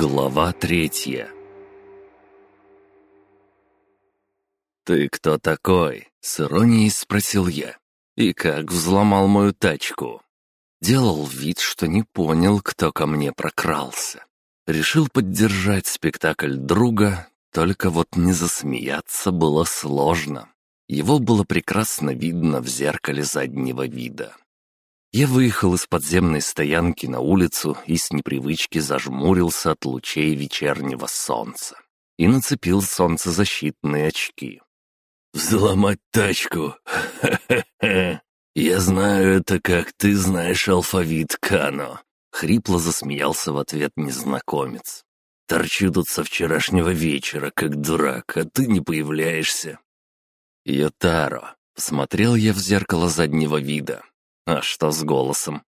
Глава третья «Ты кто такой?» — с иронией спросил я. «И как взломал мою тачку?» Делал вид, что не понял, кто ко мне прокрался. Решил поддержать спектакль друга, только вот не засмеяться было сложно. Его было прекрасно видно в зеркале заднего вида. Я выехал из подземной стоянки на улицу и с непривычки зажмурился от лучей вечернего солнца и нацепил солнцезащитные очки. «Взломать тачку? Я знаю это, как ты знаешь алфавит Кано!» Хрипло засмеялся в ответ незнакомец. «Торчу тут со вчерашнего вечера, как дурак, а ты не появляешься». «Йотаро», — посмотрел я в зеркало заднего вида. «А что с голосом?»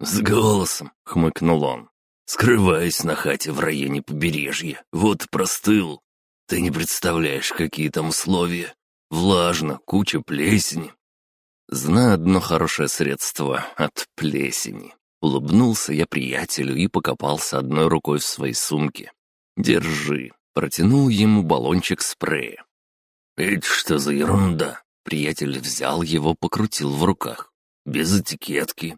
«С голосом», — хмыкнул он. «Скрываюсь на хате в районе побережья. Вот простыл. Ты не представляешь, какие там условия. Влажно, куча плесени». «Знаю одно хорошее средство от плесени». Улыбнулся я приятелю и покопался одной рукой в своей сумке. «Держи». Протянул ему баллончик спрея. «Это что за ерунда?» Приятель взял его, покрутил в руках без этикетки».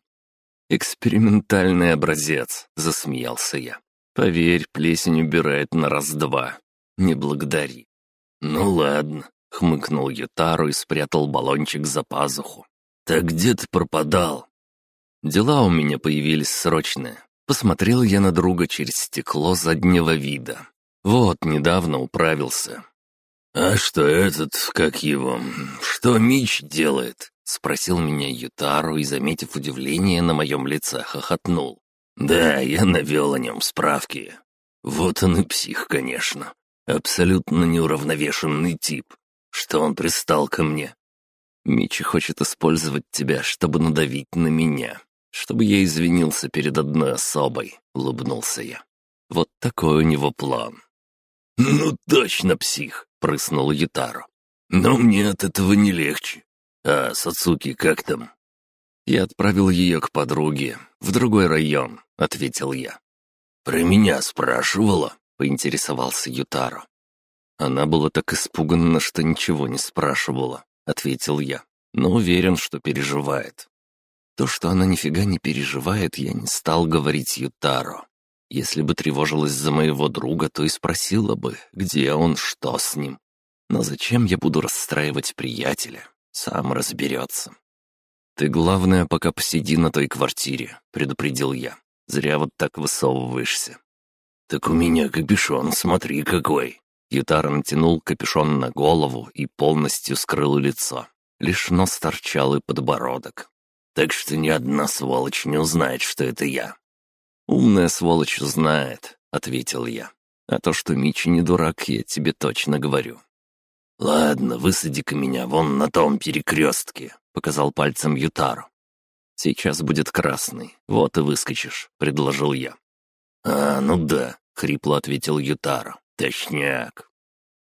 «Экспериментальный образец», — засмеялся я. «Поверь, плесень убирает на раз-два. Не благодари». «Ну ладно», — хмыкнул Ютару и спрятал баллончик за пазуху. «Так где ты пропадал?» «Дела у меня появились срочные». Посмотрел я на друга через стекло заднего вида. Вот, недавно управился. «А что этот, как его, что Мич делает?» — спросил меня Ютару и, заметив удивление на моем лице, хохотнул. «Да, я навел о нем справки. Вот он и псих, конечно. Абсолютно неуравновешенный тип. Что он пристал ко мне?» «Мичи хочет использовать тебя, чтобы надавить на меня, чтобы я извинился перед одной особой», — улыбнулся я. «Вот такой у него план». «Ну точно псих!» — прыснул Ютару. «Но мне от этого не легче. «А Сацуки как там?» «Я отправил ее к подруге, в другой район», — ответил я. «Про меня спрашивала?» — поинтересовался Ютаро. Она была так испугана, что ничего не спрашивала, — ответил я, но уверен, что переживает. То, что она нифига не переживает, я не стал говорить Ютаро. Если бы тревожилась за моего друга, то и спросила бы, где он, что с ним. Но зачем я буду расстраивать приятеля? Сам разберется. «Ты, главное, пока посиди на той квартире», — предупредил я. «Зря вот так высовываешься». «Так у меня капюшон, смотри какой!» Ютара натянул капюшон на голову и полностью скрыл лицо. Лишь нос торчал и подбородок. «Так что ни одна сволочь не узнает, что это я». «Умная сволочь знает», — ответил я. «А то, что Мичи не дурак, я тебе точно говорю. «Ладно, высади-ка меня вон на том перекрестке», — показал пальцем Ютару. «Сейчас будет красный, вот и выскочишь», — предложил я. «А, ну да», — хрипло ответил Ютару. «Точняк».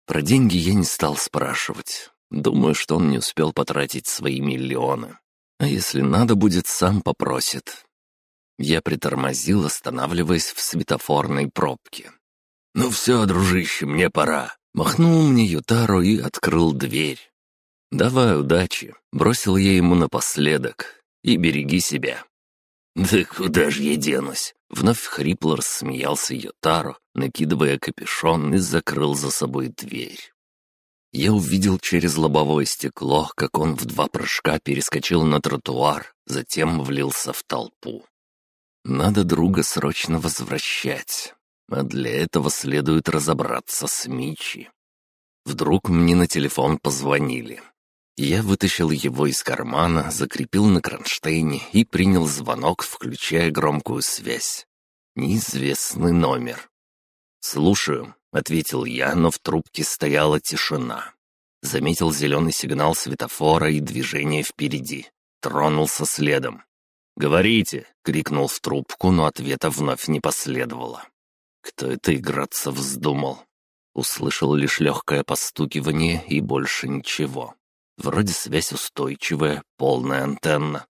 Про деньги я не стал спрашивать. Думаю, что он не успел потратить свои миллионы. А если надо будет, сам попросит. Я притормозил, останавливаясь в светофорной пробке. «Ну все, дружище, мне пора», Махнул мне Ютару и открыл дверь. «Давай удачи», — бросил я ему напоследок. «И береги себя». «Да куда же я денусь?» Вновь хрипло рассмеялся Ютару, накидывая капюшон и закрыл за собой дверь. Я увидел через лобовое стекло, как он в два прыжка перескочил на тротуар, затем влился в толпу. Надо друга срочно возвращать. А для этого следует разобраться с Мичи. Вдруг мне на телефон позвонили. Я вытащил его из кармана, закрепил на кронштейне и принял звонок, включая громкую связь. Неизвестный номер. «Слушаю», — ответил я, но в трубке стояла тишина. Заметил зеленый сигнал светофора и движение впереди. Тронулся следом. «Говорите!» — крикнул в трубку, но ответа вновь не последовало. Кто это играться вздумал? Услышал лишь легкое постукивание и больше ничего. Вроде связь устойчивая, полная антенна.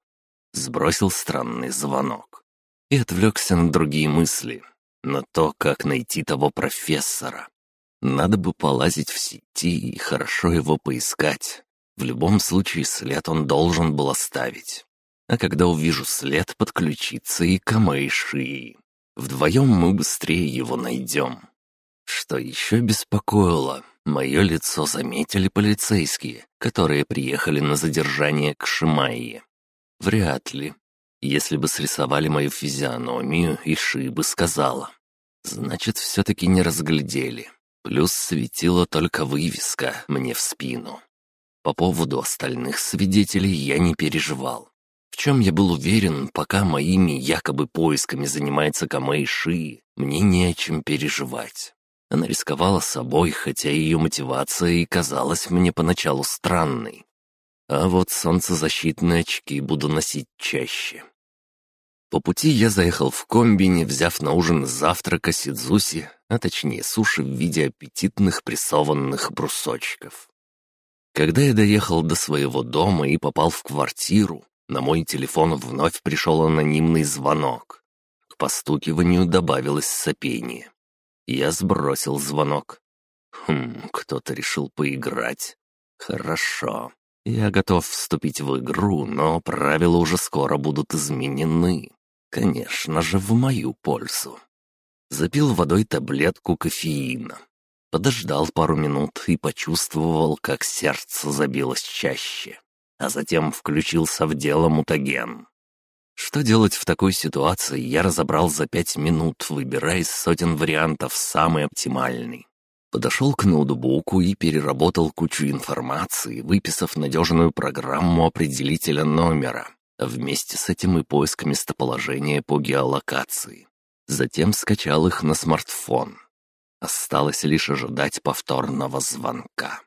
Сбросил странный звонок. И отвлекся на другие мысли. на то, как найти того профессора. Надо бы полазить в сети и хорошо его поискать. В любом случае след он должен был оставить. А когда увижу след, подключиться и к Амэйши. Вдвоем мы быстрее его найдем. Что еще беспокоило, мое лицо заметили полицейские, которые приехали на задержание к Шимайе. Вряд ли. Если бы срисовали мою физиономию, Иши бы сказала. Значит, все-таки не разглядели. Плюс светила только вывеска мне в спину. По поводу остальных свидетелей я не переживал. Чем я был уверен, пока моими якобы поисками занимается Камэй мне не о чем переживать. Она рисковала собой, хотя ее мотивация и казалась мне поначалу странной. А вот солнцезащитные очки буду носить чаще. По пути я заехал в комбине, взяв на ужин завтрака сидзуси, а точнее суши в виде аппетитных прессованных брусочков. Когда я доехал до своего дома и попал в квартиру, на мой телефон вновь пришел анонимный звонок. К постукиванию добавилось сопение. Я сбросил звонок. Хм, кто-то решил поиграть. Хорошо. Я готов вступить в игру, но правила уже скоро будут изменены. Конечно же, в мою пользу. Запил водой таблетку кофеина. Подождал пару минут и почувствовал, как сердце забилось чаще. А затем включился в дело мутаген. Что делать в такой ситуации, я разобрал за пять минут, выбирая из сотен вариантов самый оптимальный. Подошел к ноутбуку и переработал кучу информации, выписав надежную программу определителя номера а вместе с этим и поиск местоположения по геолокации. Затем скачал их на смартфон. Осталось лишь ожидать повторного звонка.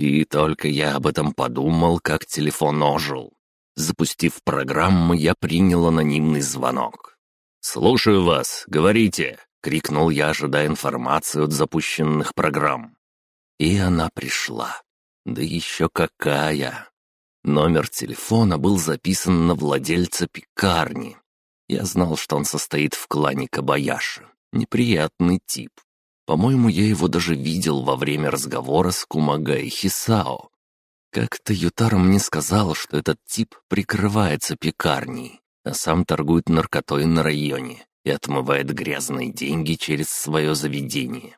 И только я об этом подумал, как телефон ожил. Запустив программу, я принял анонимный звонок. «Слушаю вас, говорите!» — крикнул я, ожидая информацию от запущенных программ. И она пришла. Да еще какая! Номер телефона был записан на владельца пекарни. Я знал, что он состоит в клане Кабаяши. Неприятный тип. По-моему, я его даже видел во время разговора с Кумагай Хисао. Как-то Ютара мне сказал, что этот тип прикрывается пекарней, а сам торгует наркотой на районе и отмывает грязные деньги через свое заведение.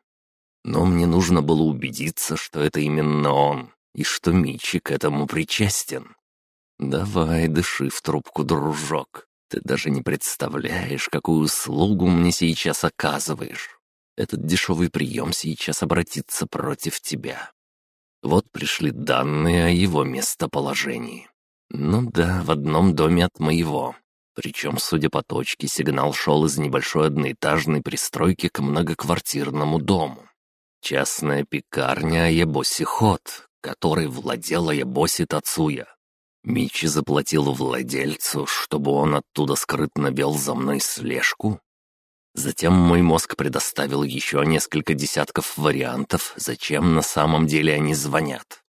Но мне нужно было убедиться, что это именно он, и что Мичи к этому причастен. Давай, дыши в трубку, дружок. Ты даже не представляешь, какую услугу мне сейчас оказываешь. Этот дешевый прием сейчас обратится против тебя. Вот пришли данные о его местоположении. Ну да, в одном доме от моего. Причем, судя по точке, сигнал шел из небольшой одноэтажной пристройки к многоквартирному дому. Частная пекарня Аябоси Хот, которой владела Ябоси Тацуя. Мичи заплатил владельцу, чтобы он оттуда скрытно вел за мной слежку. Затем мой мозг предоставил еще несколько десятков вариантов, зачем на самом деле они звонят.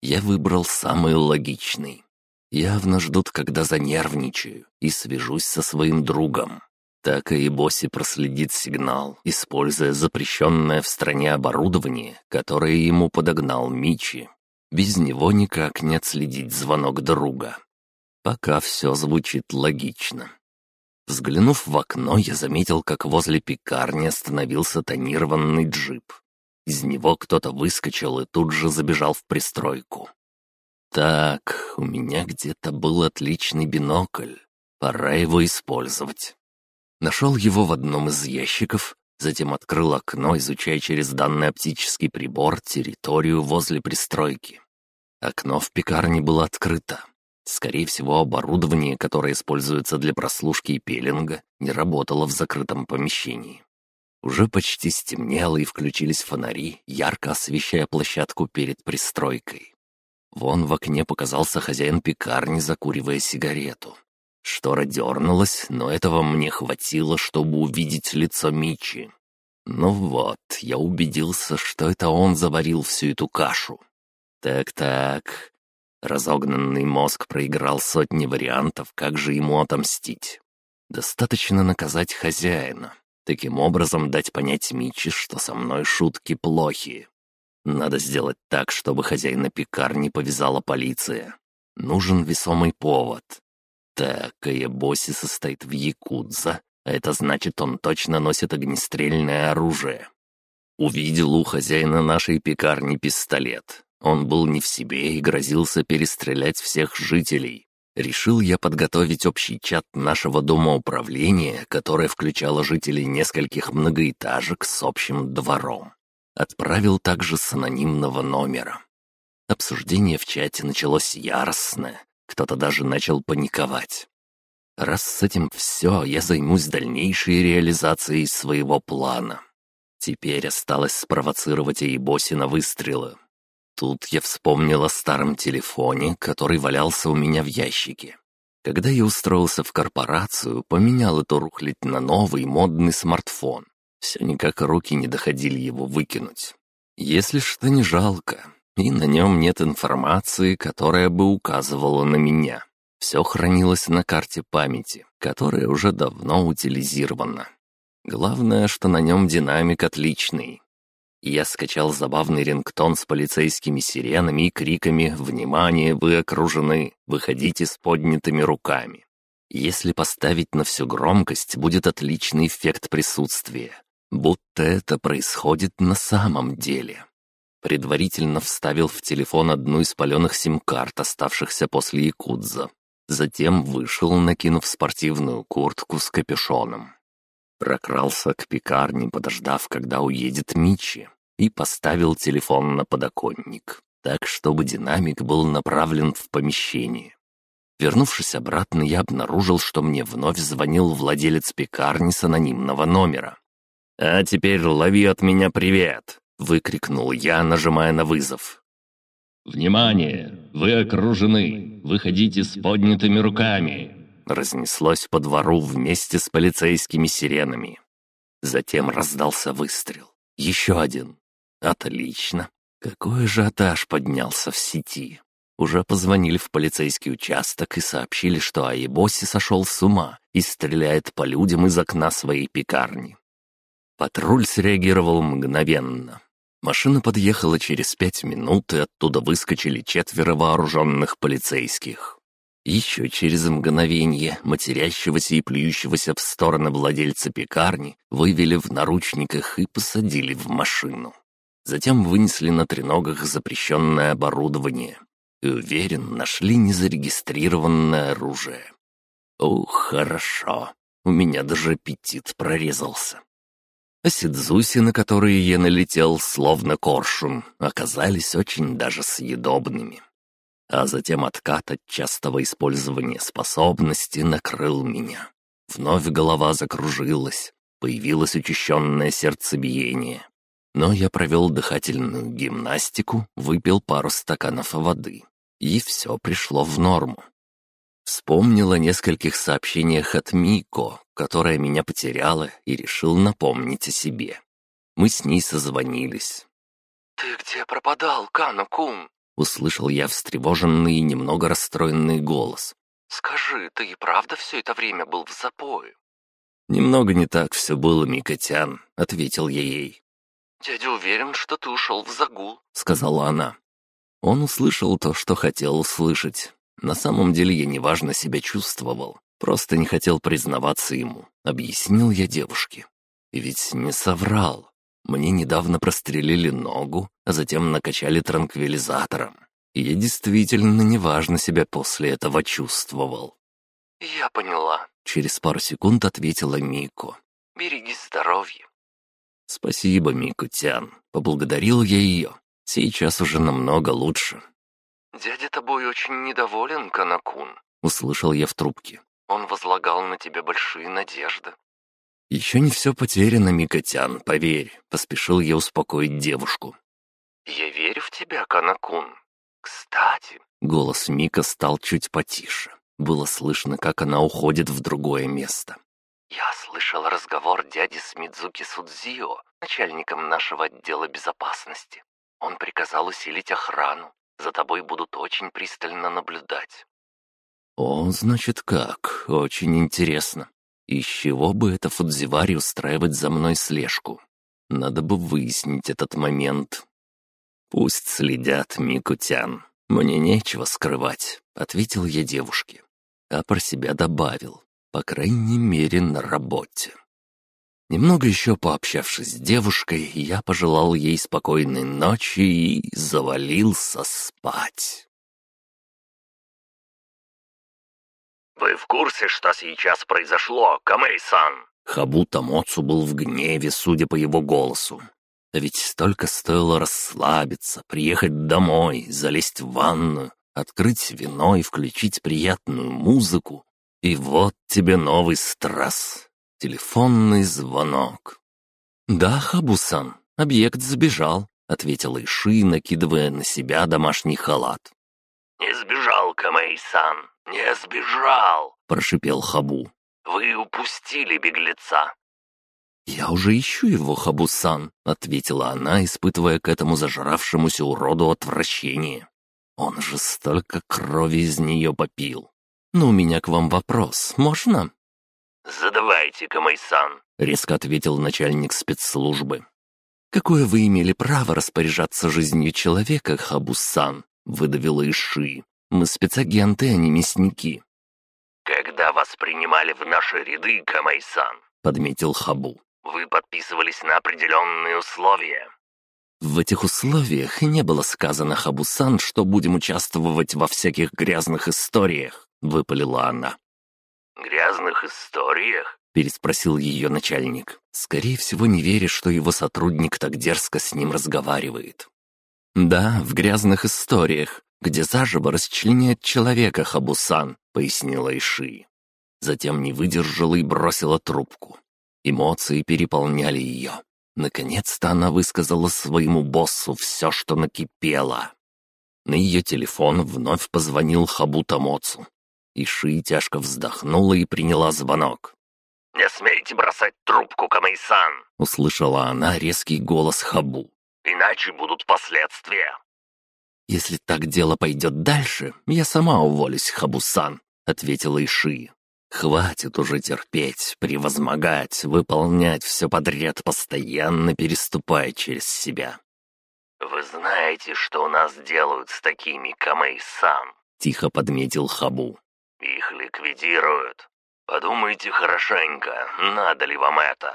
Я выбрал самый логичный. Явно ждут, когда занервничаю, и свяжусь со своим другом. Так и Боси проследит сигнал, используя запрещенное в стране оборудование, которое ему подогнал Мичи. Без него никак не отследить звонок друга. Пока все звучит логично. Взглянув в окно, я заметил, как возле пекарни остановился тонированный джип. Из него кто-то выскочил и тут же забежал в пристройку. Так, у меня где-то был отличный бинокль. Пора его использовать. Нашел его в одном из ящиков, затем открыл окно, изучая через данный оптический прибор территорию возле пристройки. Окно в пекарне было открыто. Скорее всего, оборудование, которое используется для прослушки и пеленга, не работало в закрытом помещении. Уже почти стемнело и включились фонари, ярко освещая площадку перед пристройкой. Вон в окне показался хозяин пекарни, закуривая сигарету. Штора дернулась, но этого мне хватило, чтобы увидеть лицо Мичи. Ну вот, я убедился, что это он заварил всю эту кашу. Так-так. Разогнанный мозг проиграл сотни вариантов, как же ему отомстить. Достаточно наказать хозяина. Таким образом дать понять Мичи, что со мной шутки плохие. Надо сделать так, чтобы хозяина пекарни повязала полиция. Нужен весомый повод. Так, Аебоси состоит в Якудза, а это значит, он точно носит огнестрельное оружие. Увидел у хозяина нашей пекарни пистолет. Он был не в себе и грозился перестрелять всех жителей. Решил я подготовить общий чат нашего дома управления, которое включало жителей нескольких многоэтажек с общим двором. Отправил также с анонимного номера. Обсуждение в чате началось яростное, кто-то даже начал паниковать. Раз с этим все, я займусь дальнейшей реализацией своего плана. Теперь осталось спровоцировать Эйбоси на выстрелы. Тут я вспомнил о старом телефоне, который валялся у меня в ящике. Когда я устроился в корпорацию, поменял эту рухлядь на новый модный смартфон. Все никак руки не доходили его выкинуть. Если что, не жалко. И на нем нет информации, которая бы указывала на меня. Все хранилось на карте памяти, которая уже давно утилизирована. Главное, что на нем динамик отличный. Я скачал забавный рингтон с полицейскими сиренами и криками «Внимание, вы окружены! Выходите с поднятыми руками!» Если поставить на всю громкость, будет отличный эффект присутствия будто это происходит на самом деле. Предварительно вставил в телефон одну из паленых сим-карт, оставшихся после Якудза. Затем вышел, накинув спортивную куртку с капюшоном. Прокрался к пекарне, подождав, когда уедет Мичи, и поставил телефон на подоконник, так, чтобы динамик был направлен в помещение. Вернувшись обратно, я обнаружил, что мне вновь звонил владелец пекарни с анонимного номера. «А теперь лови от меня привет!» — выкрикнул я, нажимая на вызов. «Внимание! Вы окружены! Выходите с поднятыми руками!» Разнеслось по двору вместе с полицейскими сиренами. Затем раздался выстрел. Еще один. Отлично. Какой ажиотаж поднялся в сети. Уже позвонили в полицейский участок и сообщили, что Аебоси сошел с ума и стреляет по людям из окна своей пекарни. Патруль среагировал мгновенно. Машина подъехала через пять минут, и оттуда выскочили четверо вооруженных полицейских. Еще через мгновение матерящегося и плюющегося в стороны владельца пекарни вывели в наручниках и посадили в машину. Затем вынесли на треногах запрещенное оборудование и, уверен, нашли незарегистрированное оружие. Ух, хорошо, у меня даже аппетит прорезался а сидзуси, на которые я налетел, словно коршун, оказались очень даже съедобными. А затем откат от частого использования способности накрыл меня. Вновь голова закружилась, появилось учащенное сердцебиение. Но я провел дыхательную гимнастику, выпил пару стаканов воды, и все пришло в норму. Вспомнил о нескольких сообщениях от Мико, которая меня потеряла, и решил напомнить о себе. Мы с ней созвонились. «Ты где пропадал, Кану-кун?» Услышал я встревоженный и немного расстроенный голос. «Скажи, ты и правда все это время был в запое?» «Немного не так все было, Микотян», — ответил я ей. «Дядя уверен, что ты ушел в загул», — сказала она. Он услышал то, что хотел услышать. На самом деле я неважно себя чувствовал, просто не хотел признаваться ему, объяснил я девушке. И ведь не соврал. Мне недавно прострелили ногу, а затем накачали транквилизатором. И я действительно неважно себя после этого чувствовал. «Я поняла», — через пару секунд ответила Мико. «Береги здоровье». «Спасибо, Мико-тян», — поблагодарил я ее. «Сейчас уже намного лучше. «Дядя тобой очень недоволен, Канакун», — услышал я в трубке. «Он возлагал на тебя большие надежды». «Еще не все потеряно, Микотян, поверь», — поспешил я успокоить девушку. «Я верю в тебя, Канакун. Кстати...» Голос Мика стал чуть потише. Было слышно, как она уходит в другое место. «Я слышал разговор дяди с Мидзуки Судзио, начальником нашего отдела безопасности. Он приказал усилить охрану, за тобой будут очень пристально наблюдать». «О, значит как, очень интересно. Из чего бы это Фудзивари устраивать за мной слежку? Надо бы выяснить этот момент. Пусть следят, Микутян. Мне нечего скрывать, ответил я девушке. А про себя добавил. По крайней мере, на работе. Немного еще пообщавшись с девушкой, я пожелал ей спокойной ночи и завалился спать. «Вы в курсе, что сейчас произошло, Камэй-сан?» Хабу Тамоцу был в гневе, судя по его голосу. А ведь только стоило расслабиться, приехать домой, залезть в ванную, открыть вино и включить приятную музыку. И вот тебе новый стресс. Телефонный звонок. «Да, Хабусан, объект забежал», — ответила Иши, накидывая на себя домашний халат. «Не сбежал, Камэй-сан, не сбежал», — прошипел Хабу. «Вы упустили беглеца». «Я уже ищу его, Хабусан», — ответила она, испытывая к этому зажравшемуся уроду отвращение. «Он же столько крови из нее попил. Но у меня к вам вопрос, можно?» «Задавайте, Камайсан», — резко ответил начальник спецслужбы. «Какое вы имели право распоряжаться жизнью человека, Хабусан?» — выдавила Иши. «Мы спецагенты, а не мясники». «Когда вас принимали в наши ряды, Камайсан», — подметил Хабу, «вы подписывались на определенные условия». В этих условиях не было сказано Хабусан, что будем участвовать во всяких грязных историях, — выпалила она. «Грязных историях?» — переспросил ее начальник, скорее всего, не веря, что его сотрудник так дерзко с ним разговаривает. «Да, в грязных историях, где заживо расчленяет человека Хабусан», — пояснила Иши. Затем не выдержала и бросила трубку. Эмоции переполняли ее. Наконец-то она высказала своему боссу все, что накипело. На ее телефон вновь позвонил Хабу Тамоцу. Иши тяжко вздохнула и приняла звонок. «Не смейте бросать трубку, Камейсан!» — услышала она резкий голос Хабу. «Иначе будут последствия!» «Если так дело пойдет дальше, я сама уволюсь, Хабусан», — ответила Иши. «Хватит уже терпеть, превозмогать, выполнять все подряд, постоянно переступая через себя». «Вы знаете, что у нас делают с такими, Камейсан?» — тихо подметил Хабу. Их ликвидируют. Подумайте хорошенько, надо ли вам это».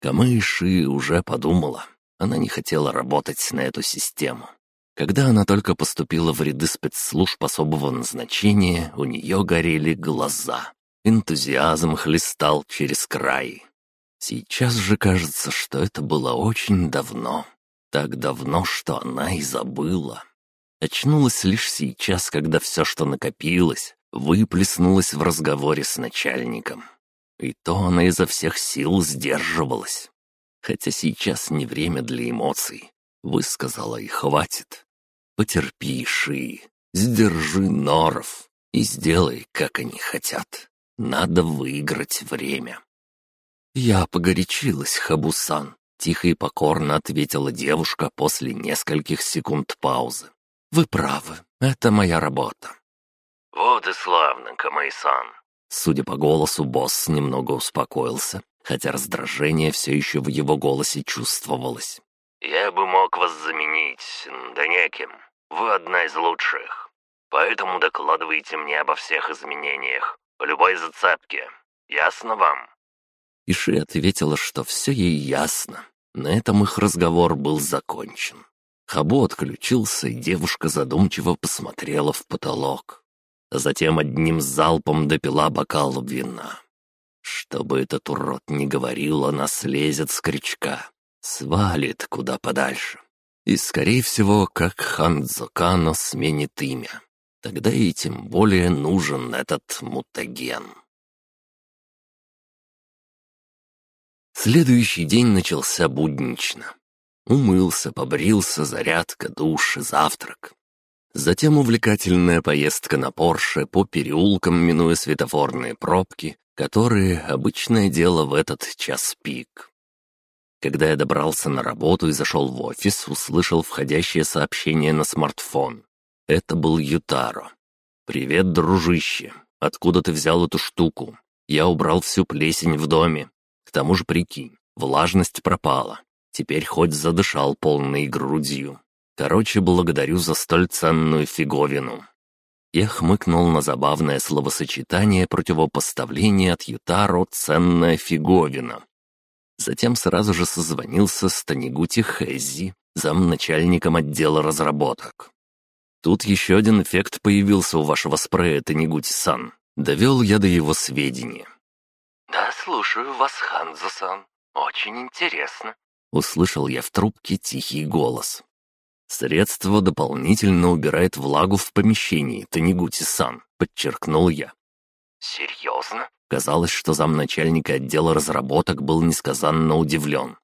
Камыши уже подумала. Она не хотела работать на эту систему. Когда она только поступила в ряды спецслужб особого назначения, у нее горели глаза. Энтузиазм хлестал через край. Сейчас же кажется, что это было очень давно. Так давно, что она и забыла. Очнулась лишь сейчас, когда все, что накопилось, выплеснулась в разговоре с начальником. И то она изо всех сил сдерживалась. Хотя сейчас не время для эмоций. Высказала и хватит. Потерпи, Ши, сдержи норов и сделай, как они хотят. Надо выиграть время. Я погорячилась, Хабусан, тихо и покорно ответила девушка после нескольких секунд паузы. Вы правы, это моя работа. «Вот и славно, Камайсан!» Судя по голосу, босс немного успокоился, хотя раздражение все еще в его голосе чувствовалось. «Я бы мог вас заменить, да неким. Вы одна из лучших. Поэтому докладывайте мне обо всех изменениях, по любой зацепке. Ясно вам?» Иши ответила, что все ей ясно. На этом их разговор был закончен. Хабо отключился, и девушка задумчиво посмотрела в потолок затем одним залпом допила бокал вина. Чтобы этот урод не говорил, она слезет с крючка, свалит куда подальше. И, скорее всего, как Ханзо Кано сменит имя. Тогда и тем более нужен этот мутаген. Следующий день начался буднично. Умылся, побрился, зарядка, душ, завтрак. Затем увлекательная поездка на Порше по переулкам, минуя светофорные пробки, которые — обычное дело в этот час пик. Когда я добрался на работу и зашел в офис, услышал входящее сообщение на смартфон. Это был Ютаро. «Привет, дружище. Откуда ты взял эту штуку? Я убрал всю плесень в доме. К тому же, прикинь, влажность пропала. Теперь хоть задышал полной грудью. Короче, благодарю за столь ценную фиговину. Я хмыкнул на забавное словосочетание противопоставления от Ютаро «ценная фиговина». Затем сразу же созвонился с Танигути Хэзи, замначальником отдела разработок. Тут еще один эффект появился у вашего спрея, Танигути-сан. Довел я до его сведения. «Да, слушаю вас, Ханзо-сан. Очень интересно», — услышал я в трубке тихий голос. «Средство дополнительно убирает влагу в помещении, Танигути-сан», — подчеркнул я. «Серьезно?» Казалось, что замначальника отдела разработок был несказанно удивлен.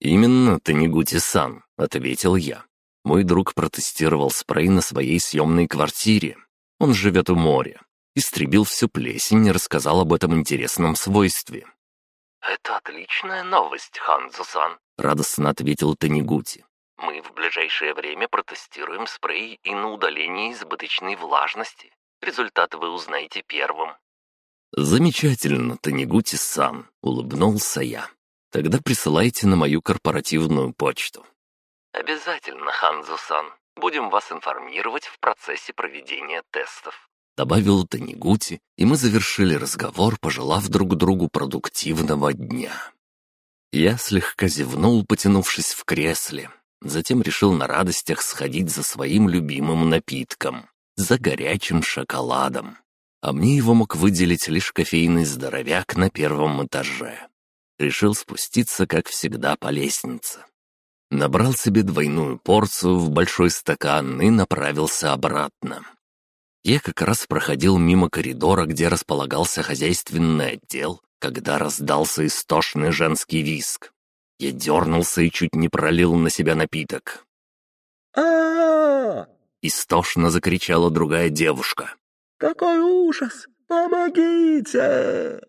«Именно, Танигути-сан», — ответил я. Мой друг протестировал спрей на своей съемной квартире. Он живет у моря. Истребил всю плесень и рассказал об этом интересном свойстве. «Это отличная новость, Ханзо-сан», — радостно ответил Танигути. Мы в ближайшее время протестируем спрей и на удаление избыточной влажности. Результаты вы узнаете первым». «Замечательно, Танигути-сан», — улыбнулся я. «Тогда присылайте на мою корпоративную почту». «Обязательно, Ханзу-сан. Будем вас информировать в процессе проведения тестов». Добавил Танигути, и мы завершили разговор, пожелав друг другу продуктивного дня. Я слегка зевнул, потянувшись в кресле, Затем решил на радостях сходить за своим любимым напитком, за горячим шоколадом. А мне его мог выделить лишь кофейный здоровяк на первом этаже. Решил спуститься, как всегда, по лестнице. Набрал себе двойную порцию в большой стакан и направился обратно. Я как раз проходил мимо коридора, где располагался хозяйственный отдел, когда раздался истошный женский виск. Я дернулся и чуть не пролил на себя напиток. а Истошно закричала другая девушка. «Какой ужас! Помогите!»